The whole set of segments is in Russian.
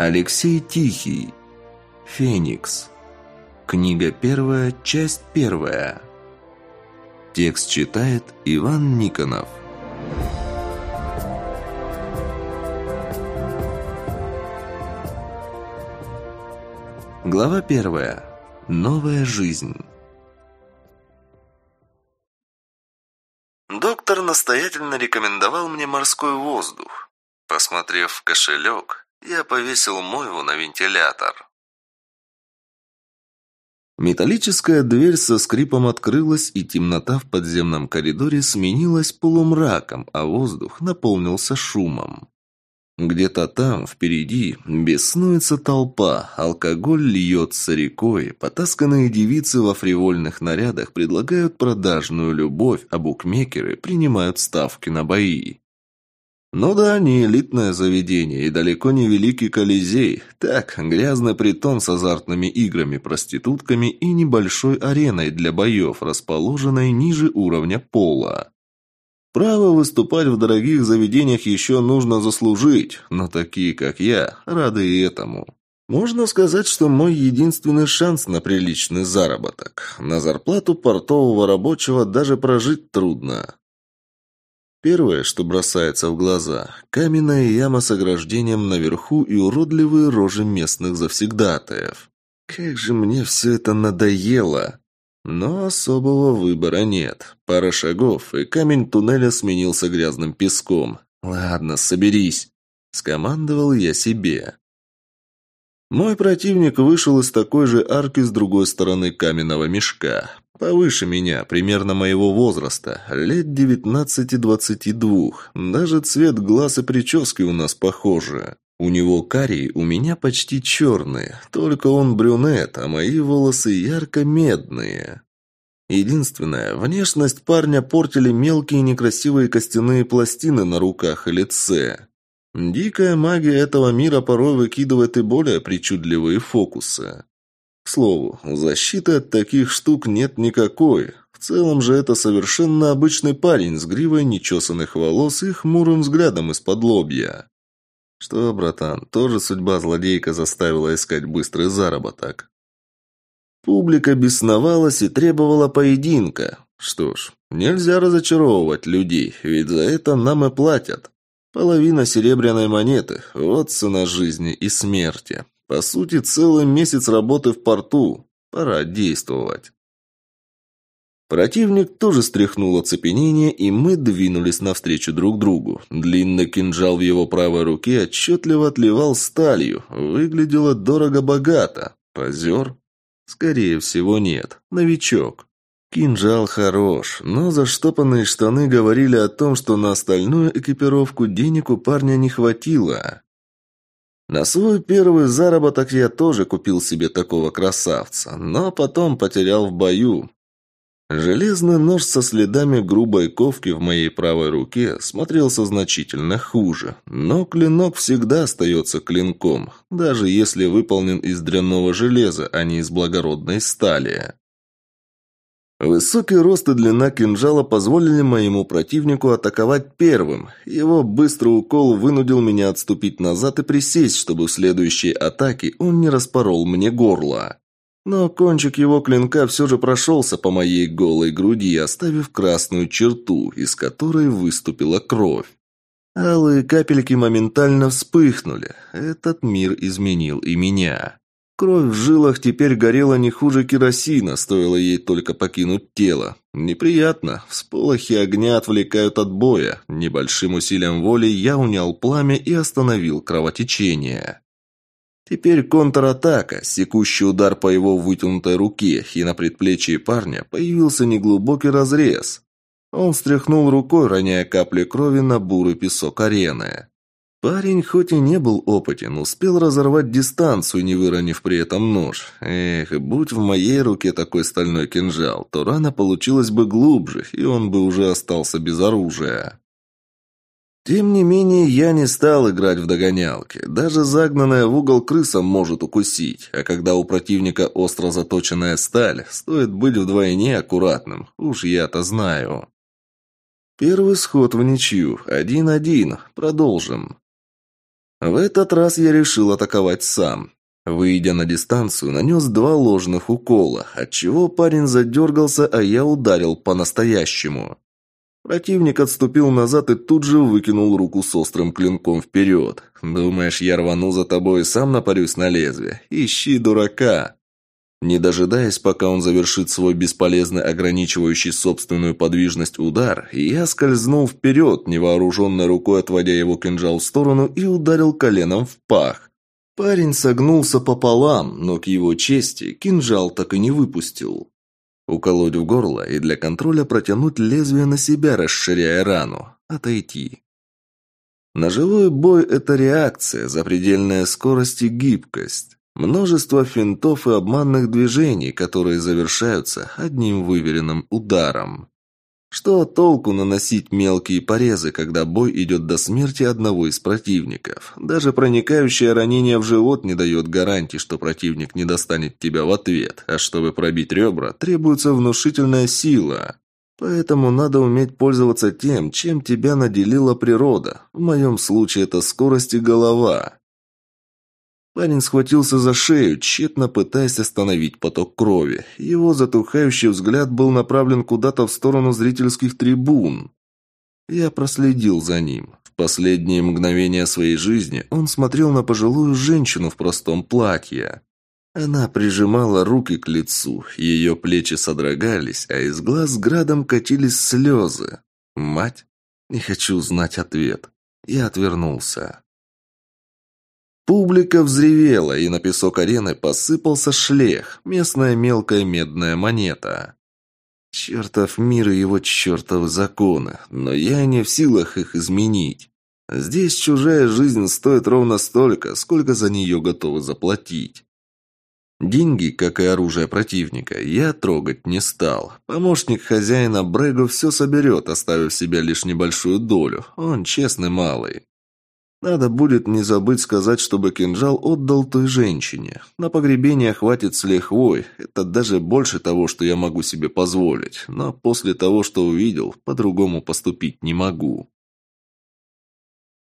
Алексей Тихий. Феникс. Книга первая, часть первая. Текст читает Иван Никонов. Глава первая. Новая жизнь. Доктор настоятельно рекомендовал мне морской воздух. Посмотрев в кошелек, я повесил мойву на вентилятор. Металлическая дверь со скрипом открылась, и темнота в подземном коридоре сменилась полумраком, а воздух наполнился шумом. Где-то там, впереди, беснуется толпа, алкоголь льется рекой, потасканные девицы во фривольных нарядах предлагают продажную любовь, а букмекеры принимают ставки на бои. Ну да, не элитное заведение и далеко не великий Колизей. Так, грязный притон с азартными играми, проститутками и небольшой ареной для боев, расположенной ниже уровня пола. Право выступать в дорогих заведениях еще нужно заслужить, но такие, как я, рады и этому. Можно сказать, что мой единственный шанс на приличный заработок. На зарплату портового рабочего даже прожить трудно. Первое, что бросается в глаза – каменная яма с ограждением наверху и уродливые рожи местных завсегдатаев. Как же мне все это надоело! Но особого выбора нет. Пара шагов, и камень туннеля сменился грязным песком. «Ладно, соберись!» – скомандовал я себе. Мой противник вышел из такой же арки с другой стороны каменного мешка. Повыше меня, примерно моего возраста, лет девятнадцати-двадцати двух. Даже цвет глаз и прически у нас похожи. У него карий, у меня почти черные. Только он брюнет, а мои волосы ярко-медные. Единственное, внешность парня портили мелкие некрасивые костяные пластины на руках и лице. Дикая магия этого мира порой выкидывает и более причудливые фокусы. К слову, защиты от таких штук нет никакой. В целом же это совершенно обычный парень с гривой нечесанных волос и хмурым взглядом из-под лобья. Что, братан, тоже судьба злодейка заставила искать быстрый заработок. Публика бесновалась и требовала поединка. Что ж, нельзя разочаровывать людей, ведь за это нам и платят. Половина серебряной монеты – вот цена жизни и смерти. По сути, целый месяц работы в порту. Пора действовать. Противник тоже стряхнул оцепенение, и мы двинулись навстречу друг другу. Длинный кинжал в его правой руке отчетливо отливал сталью. Выглядело дорого-богато. Позер? Скорее всего, нет. Новичок. Кинжал хорош, но заштопанные штаны говорили о том, что на остальную экипировку денег у парня не хватило. На свой первый заработок я тоже купил себе такого красавца, но потом потерял в бою. Железный нож со следами грубой ковки в моей правой руке смотрелся значительно хуже, но клинок всегда остается клинком, даже если выполнен из дрянного железа, а не из благородной стали. Высокий рост и длина кинжала позволили моему противнику атаковать первым. Его быстрый укол вынудил меня отступить назад и присесть, чтобы в следующей атаке он не распорол мне горло. Но кончик его клинка все же прошелся по моей голой груди, оставив красную черту, из которой выступила кровь. Алые капельки моментально вспыхнули. Этот мир изменил и меня. Кровь в жилах теперь горела не хуже керосина, стоило ей только покинуть тело. Неприятно. Всполохи огня отвлекают от боя. Небольшим усилием воли я унял пламя и остановил кровотечение. Теперь контратака, секущий удар по его вытянутой руке, и на предплечье парня появился неглубокий разрез. Он встряхнул рукой, роняя капли крови на бурый песок арены. Парень хоть и не был опытен, успел разорвать дистанцию, не выронив при этом нож. Эх, будь в моей руке такой стальной кинжал, то рана получилась бы глубже, и он бы уже остался без оружия. Тем не менее, я не стал играть в догонялки. Даже загнанная в угол крыса может укусить, а когда у противника остро заточенная сталь, стоит быть вдвойне аккуратным, уж я-то знаю. Первый сход в ничью, один-один, продолжим. В этот раз я решил атаковать сам. Выйдя на дистанцию, нанес два ложных укола, отчего парень задергался, а я ударил по-настоящему. Противник отступил назад и тут же выкинул руку с острым клинком вперед. «Думаешь, я рвану за тобой и сам напарюсь на лезвие? Ищи дурака!» Не дожидаясь, пока он завершит свой бесполезный ограничивающий собственную подвижность удар, я скользнул вперед, невооруженной рукой отводя его кинжал в сторону и ударил коленом в пах. Парень согнулся пополам, но к его чести кинжал так и не выпустил. Уколоть в горло и для контроля протянуть лезвие на себя, расширяя рану. Отойти. Ножевой бой – это реакция, запредельная скорость и гибкость. Множество финтов и обманных движений, которые завершаются одним выверенным ударом. Что толку наносить мелкие порезы, когда бой идет до смерти одного из противников? Даже проникающее ранение в живот не дает гарантии, что противник не достанет тебя в ответ, а чтобы пробить ребра, требуется внушительная сила. Поэтому надо уметь пользоваться тем, чем тебя наделила природа. В моем случае это скорость и голова. Парень схватился за шею, тщетно пытаясь остановить поток крови. Его затухающий взгляд был направлен куда-то в сторону зрительских трибун. Я проследил за ним. В последние мгновения своей жизни он смотрел на пожилую женщину в простом платье. Она прижимала руки к лицу, ее плечи содрогались, а из глаз градом катились слезы. «Мать?» Не хочу знать ответ. Я отвернулся. Публика взревела, и на песок арены посыпался шлех, местная мелкая медная монета. Чертов мир и его чертовы законы, но я не в силах их изменить. Здесь чужая жизнь стоит ровно столько, сколько за нее готовы заплатить. Деньги, как и оружие противника, я трогать не стал. Помощник хозяина Брего все соберет, оставив себе лишь небольшую долю. Он честный малый. Надо будет не забыть сказать, чтобы кинжал отдал той женщине. На погребение хватит с лихвой. Это даже больше того, что я могу себе позволить. Но после того, что увидел, по-другому поступить не могу.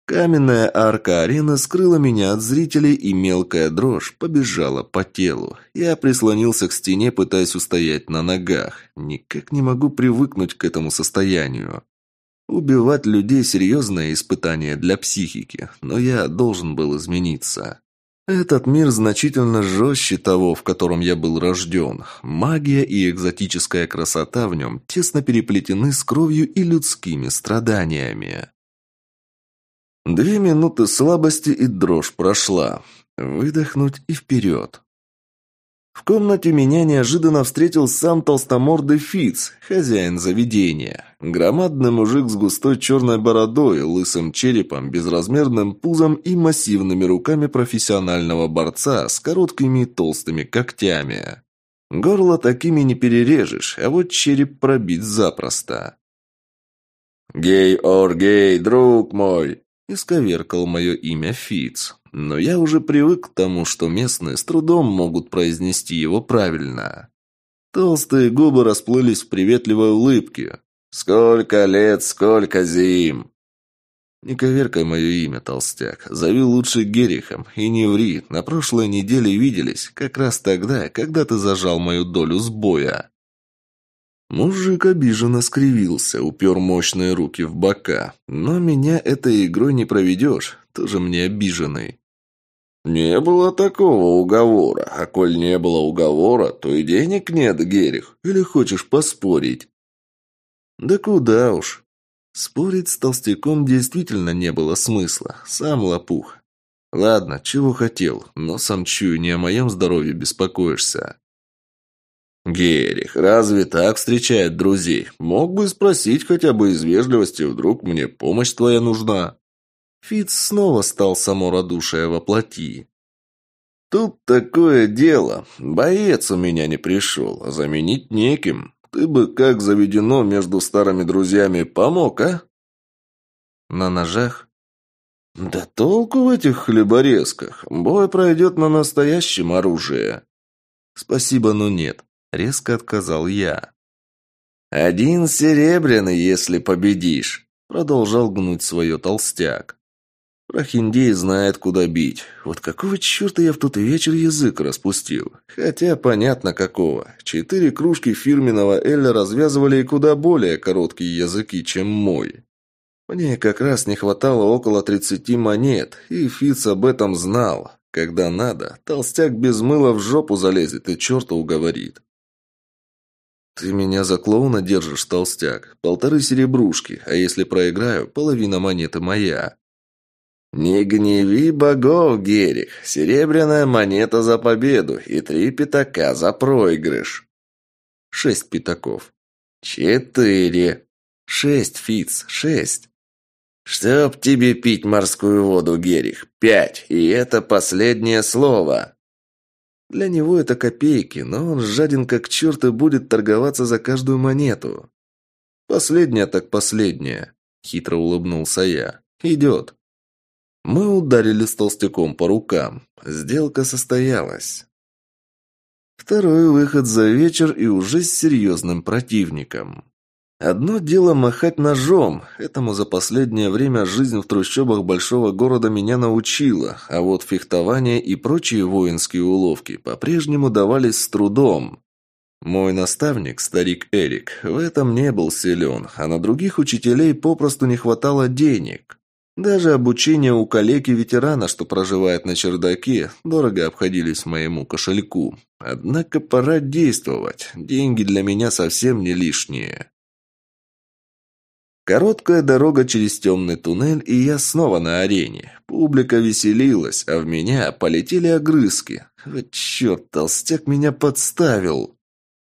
Каменная арка арены скрыла меня от зрителей, и мелкая дрожь побежала по телу. Я прислонился к стене, пытаясь устоять на ногах. Никак не могу привыкнуть к этому состоянию. Убивать людей – серьезное испытание для психики, но я должен был измениться. Этот мир значительно жестче того, в котором я был рожден. Магия и экзотическая красота в нем тесно переплетены с кровью и людскими страданиями. Две минуты слабости и дрожь прошла. Выдохнуть и вперед. В комнате меня неожиданно встретил сам толстомордый Фиц, хозяин заведения. Громадный мужик с густой черной бородой, лысым черепом, безразмерным пузом и массивными руками профессионального борца с короткими толстыми когтями. Горло такими не перережешь, а вот череп пробить запросто. «Гей ор гей, друг мой!» – исковеркал мое имя Фиц. Но я уже привык к тому, что местные с трудом могут произнести его правильно. Толстые губы расплылись в приветливой улыбке. «Сколько лет, сколько зим!» «Не коверкай мое имя, толстяк. Зови лучше Герихом. И не ври. На прошлой неделе виделись, как раз тогда, когда ты зажал мою долю сбоя». Мужик обиженно скривился, упер мощные руки в бока. «Но меня этой игрой не проведешь. Тоже мне обиженный». «Не было такого уговора, а коль не было уговора, то и денег нет, Герих. Или хочешь поспорить?» «Да куда уж». Спорить с толстяком действительно не было смысла. Сам лопух. «Ладно, чего хотел, но сам чую, не о моем здоровье беспокоишься». «Герих, разве так встречают друзей? Мог бы спросить хотя бы из вежливости, вдруг мне помощь твоя нужна?» Фиц снова стал само радушие воплоти. «Тут такое дело. Боец у меня не пришел, а заменить неким. Ты бы, как заведено между старыми друзьями, помог, а?» «На ножах?» «Да толку в этих хлеборезках. Бой пройдет на настоящем оружии». «Спасибо, но нет», — резко отказал я. «Один серебряный, если победишь», — продолжал гнуть свое толстяк. Прохиндей знает, куда бить. Вот какого черта я в тот вечер язык распустил? Хотя понятно какого. Четыре кружки фирменного Эля развязывали и куда более короткие языки, чем мой. Мне как раз не хватало около тридцати монет, и Фиц об этом знал. Когда надо, толстяк без мыла в жопу залезет и черта уговорит. «Ты меня за клоуна держишь, толстяк. Полторы серебрушки, а если проиграю, половина монеты моя». «Не гневи богов, Герих. Серебряная монета за победу и три пятака за проигрыш». «Шесть пятаков». «Четыре». «Шесть, Фиц, шесть». «Чтоб тебе пить морскую воду, Герих. Пять, и это последнее слово». Для него это копейки, но он жаден как черт и будет торговаться за каждую монету. «Последняя так последняя», — хитро улыбнулся я. «Идет». Мы ударили с толстяком по рукам. Сделка состоялась. Второй выход за вечер и уже с серьезным противником. Одно дело махать ножом. Этому за последнее время жизнь в трущобах большого города меня научила, а вот фехтование и прочие воинские уловки по-прежнему давались с трудом. Мой наставник, старик Эрик, в этом не был силен, а на других учителей попросту не хватало денег. Даже обучение у коллеги-ветерана, что проживает на чердаке, дорого обходились моему кошельку. Однако пора действовать. Деньги для меня совсем не лишние. Короткая дорога через темный туннель, и я снова на арене. Публика веселилась, а в меня полетели огрызки. Вот черт, толстяк меня подставил.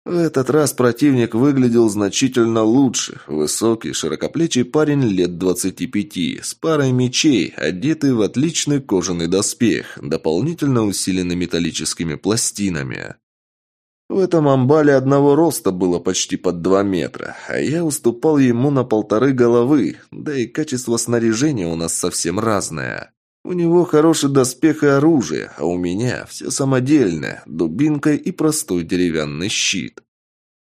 В этот раз противник выглядел значительно лучше. Высокий, широкоплечий парень лет двадцати пяти, с парой мечей, одетый в отличный кожаный доспех, дополнительно усиленный металлическими пластинами. В этом амбале одного роста было почти под два метра, а я уступал ему на полторы головы, да и качество снаряжения у нас совсем разное. У него хороший доспех и оружие, а у меня все самодельное, дубинка и простой деревянный щит.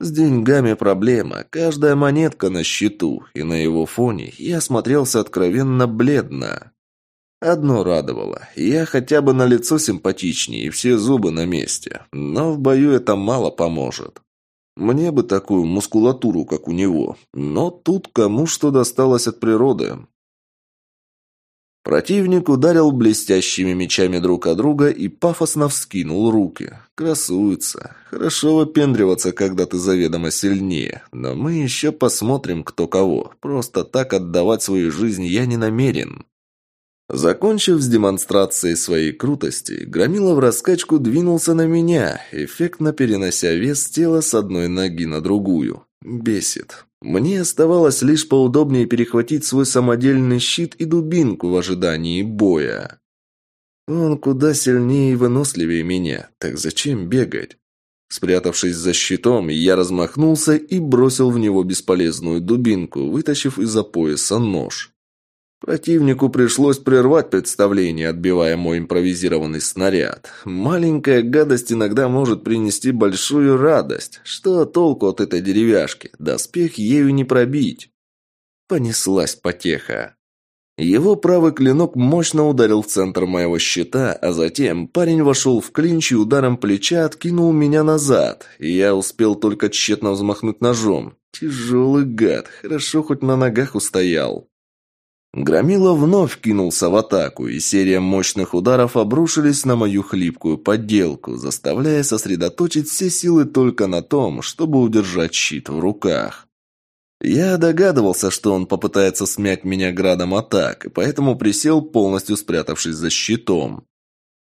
С деньгами проблема, каждая монетка на счету, и на его фоне я смотрелся откровенно бледно. Одно радовало, я хотя бы на лицо симпатичнее и все зубы на месте, но в бою это мало поможет. Мне бы такую мускулатуру, как у него, но тут кому что досталось от природы. Противник ударил блестящими мечами друг от друга и пафосно вскинул руки. Красуется. Хорошо выпендриваться, когда ты заведомо сильнее. Но мы еще посмотрим, кто кого. Просто так отдавать свою жизнь я не намерен. Закончив с демонстрацией своей крутости, Громила в раскачку двинулся на меня, эффектно перенося вес тела с одной ноги на другую. Бесит. Мне оставалось лишь поудобнее перехватить свой самодельный щит и дубинку в ожидании боя. Он куда сильнее и выносливее меня, так зачем бегать? Спрятавшись за щитом, я размахнулся и бросил в него бесполезную дубинку, вытащив из-за пояса нож. Противнику пришлось прервать представление, отбивая мой импровизированный снаряд. Маленькая гадость иногда может принести большую радость. Что толку от этой деревяшки? Доспех ею не пробить. Понеслась потеха. Его правый клинок мощно ударил в центр моего щита, а затем парень вошел в клинч и ударом плеча откинул меня назад. Я успел только тщетно взмахнуть ножом. Тяжелый гад, хорошо хоть на ногах устоял. Громила вновь кинулся в атаку, и серия мощных ударов обрушились на мою хлипкую подделку, заставляя сосредоточить все силы только на том, чтобы удержать щит в руках. Я догадывался, что он попытается смять меня градом атак, и поэтому присел, полностью спрятавшись за щитом.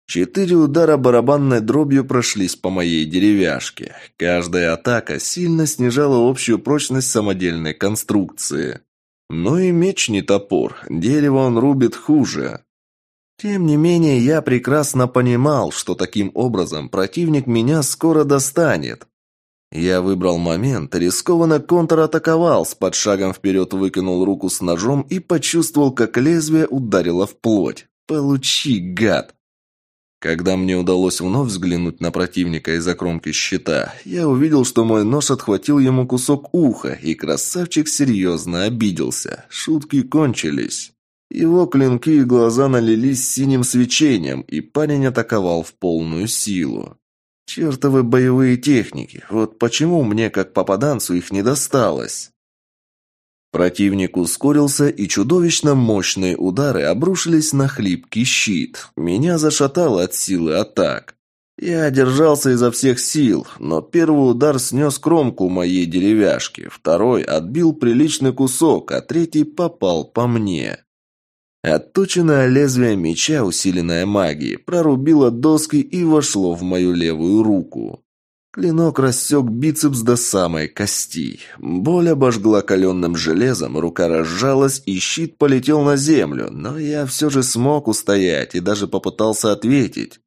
Четыре удара барабанной дробью прошлись по моей деревяшке. Каждая атака сильно снижала общую прочность самодельной конструкции. Но и меч не топор, дерево он рубит хуже. Тем не менее, я прекрасно понимал, что таким образом противник меня скоро достанет. Я выбрал момент, рискованно контратаковал, с под шагом вперед выкинул руку с ножом и почувствовал, как лезвие ударило в плоть. «Получи, гад!» Когда мне удалось вновь взглянуть на противника из-за кромки щита, я увидел, что мой нож отхватил ему кусок уха, и красавчик серьезно обиделся. Шутки кончились. Его клинки и глаза налились синим свечением, и парень атаковал в полную силу. Чертовы боевые техники. Вот почему мне, как попаданцу, их не досталось? Противник ускорился, и чудовищно мощные удары обрушились на хлипкий щит. Меня зашатало от силы атак. Я держался изо всех сил, но первый удар снес кромку моей деревяшки, второй отбил приличный кусок, а третий попал по мне. Отточенное лезвие меча, усиленное магией, прорубило доски и вошло в мою левую руку. Клинок рассек бицепс до самой кости. Боль обожгла каленным железом, рука разжалась, и щит полетел на землю, но я все же смог устоять и даже попытался ответить.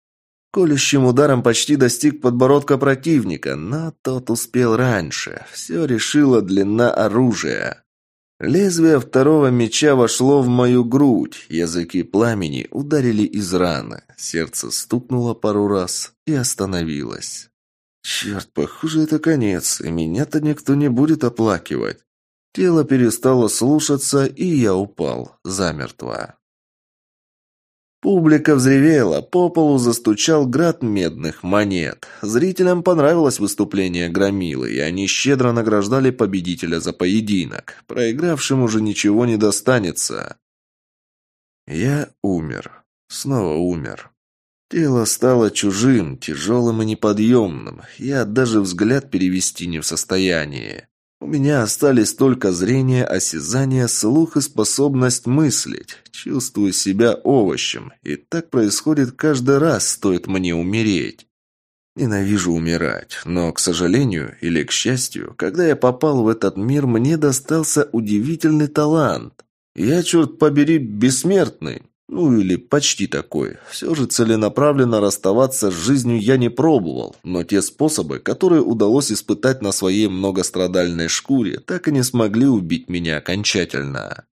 Колющим ударом почти достиг подбородка противника, но тот успел раньше. Все решила длина оружия. Лезвие второго меча вошло в мою грудь, языки пламени ударили из раны, сердце стукнуло пару раз и остановилось. Черт, похоже, это конец, и меня-то никто не будет оплакивать. Тело перестало слушаться, и я упал замертво. Публика взревела, по полу застучал град медных монет. Зрителям понравилось выступление Громилы, и они щедро награждали победителя за поединок. Проигравшим уже ничего не достанется. Я умер. Снова умер. Тело стало чужим, тяжелым и неподъемным. Я даже взгляд перевести не в состоянии. У меня остались только зрение, осязание, слух и способность мыслить. Чувствую себя овощем, и так происходит каждый раз, стоит мне умереть. Ненавижу умирать, но, к сожалению или к счастью, когда я попал в этот мир, мне достался удивительный талант. Я, черт побери, бессмертный. Ну или почти такой. Все же целенаправленно расставаться с жизнью я не пробовал, но те способы, которые удалось испытать на своей многострадальной шкуре, так и не смогли убить меня окончательно.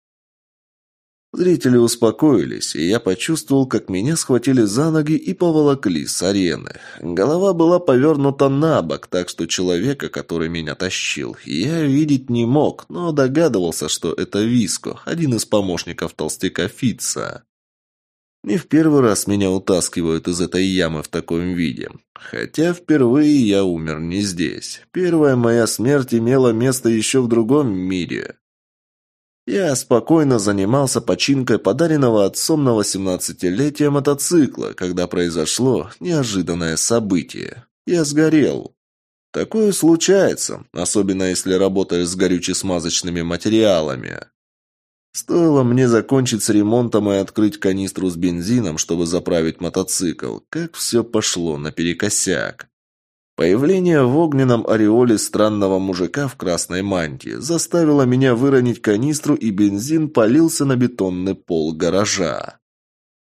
Зрители успокоились, и я почувствовал, как меня схватили за ноги и поволокли с арены. Голова была повернута на бок, так что человека, который меня тащил, я видеть не мог, но догадывался, что это Виско, один из помощников толстяка Фитца. Не в первый раз меня утаскивают из этой ямы в таком виде. Хотя впервые я умер не здесь. Первая моя смерть имела место еще в другом мире. Я спокойно занимался починкой подаренного отцом на 18-летие мотоцикла, когда произошло неожиданное событие. Я сгорел. Такое случается, особенно если работаешь с горюче-смазочными материалами. Стоило мне закончить с ремонтом и открыть канистру с бензином, чтобы заправить мотоцикл, как все пошло наперекосяк. Появление в огненном ореоле странного мужика в красной мантии заставило меня выронить канистру, и бензин полился на бетонный пол гаража.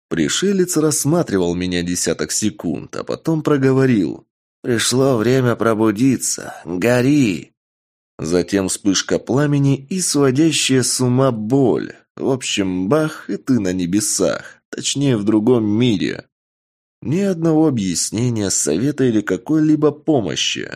Пришелец рассматривал меня десяток секунд, а потом проговорил. «Пришло время пробудиться. Гори!» Затем вспышка пламени и сводящая с ума боль. В общем, бах, и ты на небесах. Точнее, в другом мире. Ни одного объяснения, совета или какой-либо помощи.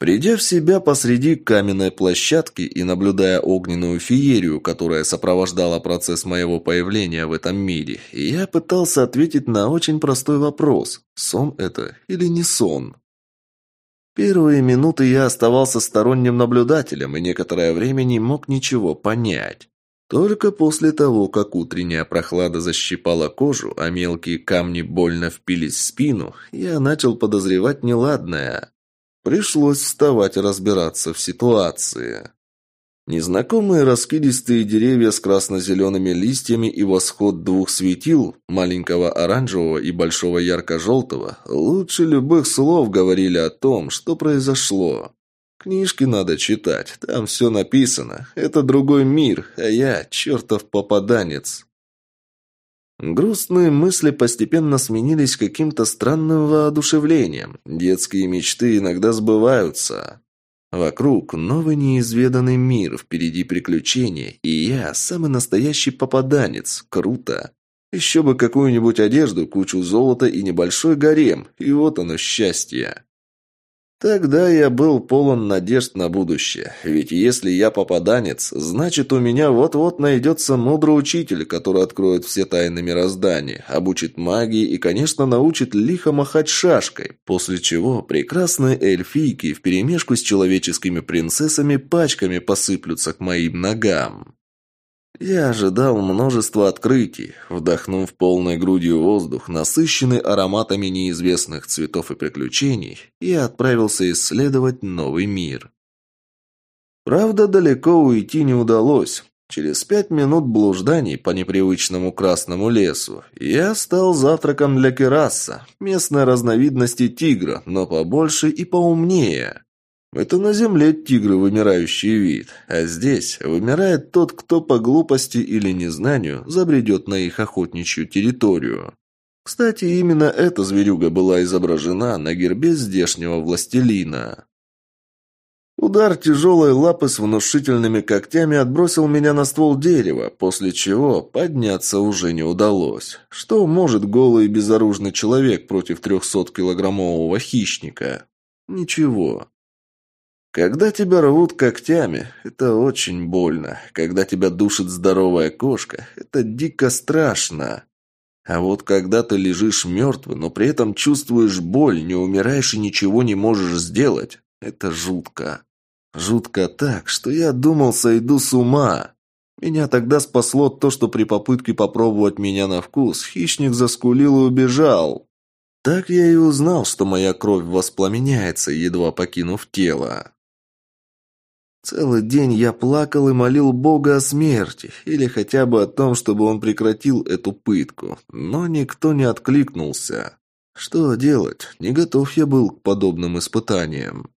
Придя в себя посреди каменной площадки и наблюдая огненную феерию, которая сопровождала процесс моего появления в этом мире, я пытался ответить на очень простой вопрос – сон это или не сон? Первые минуты я оставался сторонним наблюдателем и некоторое время не мог ничего понять. Только после того, как утренняя прохлада защипала кожу, а мелкие камни больно впились в спину, я начал подозревать неладное. Пришлось вставать и разбираться в ситуации. Незнакомые раскидистые деревья с красно-зелеными листьями и восход двух светил, маленького оранжевого и большого ярко-желтого, лучше любых слов говорили о том, что произошло. Книжки надо читать, там все написано. Это другой мир, а я чертов попаданец. Грустные мысли постепенно сменились каким-то странным воодушевлением. Детские мечты иногда сбываются. Вокруг новый неизведанный мир, впереди приключения, и я самый настоящий попаданец. Круто. Еще бы какую-нибудь одежду, кучу золота и небольшой гарем, и вот оно счастье. Тогда я был полон надежд на будущее, ведь если я попаданец, значит у меня вот-вот найдется мудрый учитель, который откроет все тайны мироздания, обучит магии и, конечно, научит лихо махать шашкой, после чего прекрасные эльфийки вперемешку с человеческими принцессами пачками посыплются к моим ногам. Я ожидал множества открытий, вдохнув полной грудью воздух, насыщенный ароматами неизвестных цветов и приключений, и отправился исследовать новый мир. Правда, далеко уйти не удалось. Через пять минут блужданий по непривычному красному лесу я стал завтраком для кераса, местной разновидности тигра, но побольше и поумнее. Это на Земле тигры вымирающий вид, а здесь вымирает тот, кто по глупости или незнанию забредет на их охотничью территорию. Кстати, именно эта зверюга была изображена на гербе здешнего властелина. Удар тяжелой лапы с внушительными когтями отбросил меня на ствол дерева, после чего подняться уже не удалось. Что может голый и безоружный человек против трехсоткилограммового хищника? Ничего. Когда тебя рвут когтями, это очень больно. Когда тебя душит здоровая кошка, это дико страшно. А вот когда ты лежишь мертвый, но при этом чувствуешь боль, не умираешь и ничего не можешь сделать, это жутко. Жутко так, что я думал, сойду с ума. Меня тогда спасло то, что при попытке попробовать меня на вкус, хищник заскулил и убежал. Так я и узнал, что моя кровь воспламеняется, едва покинув тело. Целый день я плакал и молил Бога о смерти, или хотя бы о том, чтобы он прекратил эту пытку, но никто не откликнулся. Что делать? Не готов я был к подобным испытаниям.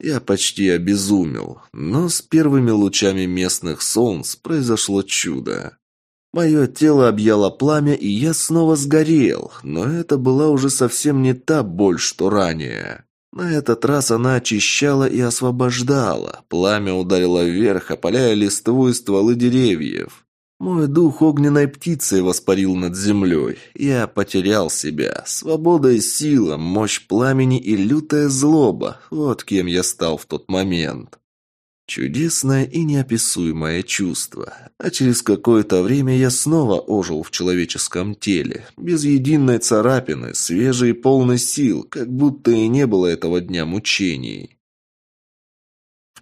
Я почти обезумел, но с первыми лучами местных солнц произошло чудо. Мое тело объяло пламя, и я снова сгорел, но это была уже совсем не та боль, что ранее. На этот раз она очищала и освобождала. Пламя ударило вверх, опаляя листву и стволы деревьев. Мой дух огненной птицей воспарил над землей. Я потерял себя. Свобода и сила, мощь пламени и лютая злоба. Вот кем я стал в тот момент. Чудесное и неописуемое чувство. А через какое-то время я снова ожил в человеческом теле. Без единой царапины, свежий и полный сил, как будто и не было этого дня мучений.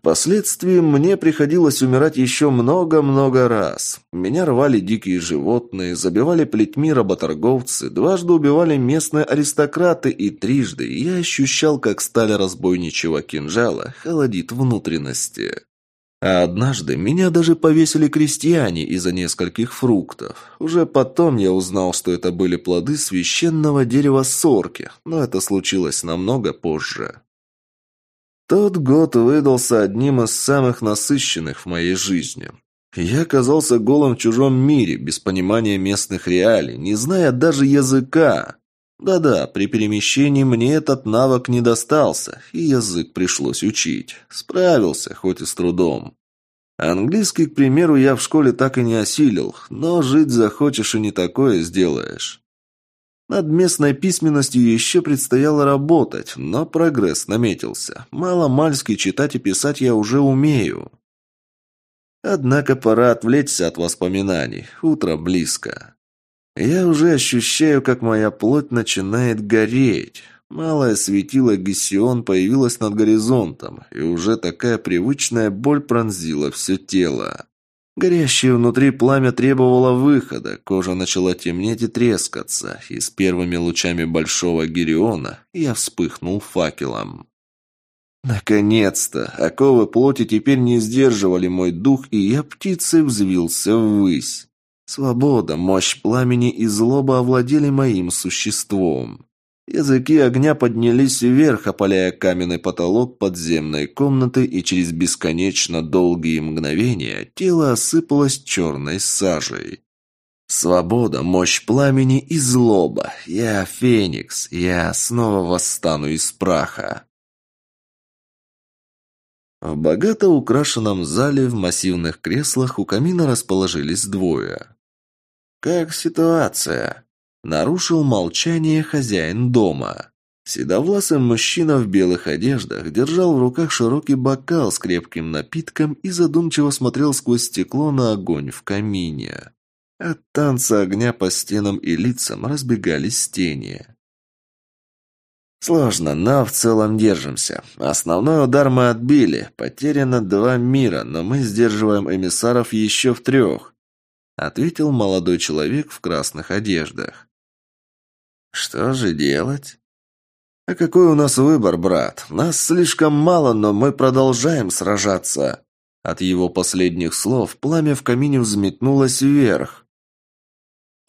Впоследствии мне приходилось умирать еще много-много раз. Меня рвали дикие животные, забивали плетьми работорговцы, дважды убивали местные аристократы, и трижды я ощущал, как сталь разбойничьего кинжала холодит внутренности. А однажды меня даже повесили крестьяне из-за нескольких фруктов. Уже потом я узнал, что это были плоды священного дерева сорки, но это случилось намного позже. Тот год выдался одним из самых насыщенных в моей жизни. Я оказался голым в чужом мире, без понимания местных реалий, не зная даже языка. Да-да, при перемещении мне этот навык не достался, и язык пришлось учить. Справился, хоть и с трудом. Английский, к примеру, я в школе так и не осилил, но жить захочешь и не такое сделаешь. Над местной письменностью еще предстояло работать, но прогресс наметился. Мало-мальски читать и писать я уже умею. Однако пора отвлечься от воспоминаний. Утро близко. Я уже ощущаю, как моя плоть начинает гореть. Малое светило Гессион появилось над горизонтом, и уже такая привычная боль пронзила все тело. Горящее внутри пламя требовало выхода, кожа начала темнеть и трескаться, и с первыми лучами большого Гириона я вспыхнул факелом. Наконец-то! Оковы плоти теперь не сдерживали мой дух, и я птицей взвился ввысь. Свобода, мощь пламени и злоба овладели моим существом. Языки огня поднялись вверх, опаляя каменный потолок подземной комнаты, и через бесконечно долгие мгновения тело осыпалось черной сажей. Свобода, мощь пламени и злоба. Я Феникс. Я снова восстану из праха. В богато украшенном зале в массивных креслах у камина расположились двое. «Как ситуация?» Нарушил молчание хозяин дома. Седовласый мужчина в белых одеждах держал в руках широкий бокал с крепким напитком и задумчиво смотрел сквозь стекло на огонь в камине. От танца огня по стенам и лицам разбегались тени. Сложно, но в целом держимся. Основной удар мы отбили. Потеряно два мира, но мы сдерживаем эмиссаров еще в трех. Ответил молодой человек в красных одеждах. Что же делать? А какой у нас выбор, брат? Нас слишком мало, но мы продолжаем сражаться. От его последних слов пламя в камине взметнулось вверх.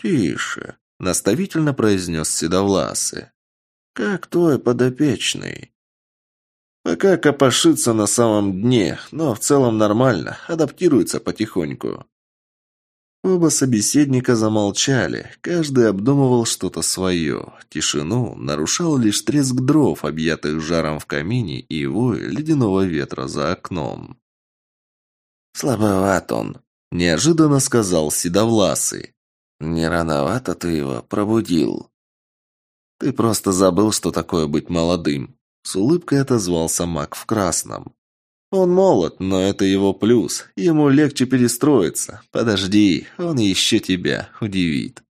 «Тише», — наставительно произнес Седовласы. «Как твой подопечный?» «Пока копошится на самом дне, но в целом нормально, адаптируется потихоньку». Оба собеседника замолчали, каждый обдумывал что-то свое. Тишину нарушал лишь треск дров, объятых жаром в камине и вой ледяного ветра за окном. «Слабоват он», – неожиданно сказал Седовласый. «Не рановато ты его пробудил». «Ты просто забыл, что такое быть молодым», – с улыбкой отозвался маг в красном. Он молод, но это его плюс. Ему легче перестроиться. Подожди, он еще тебя удивит.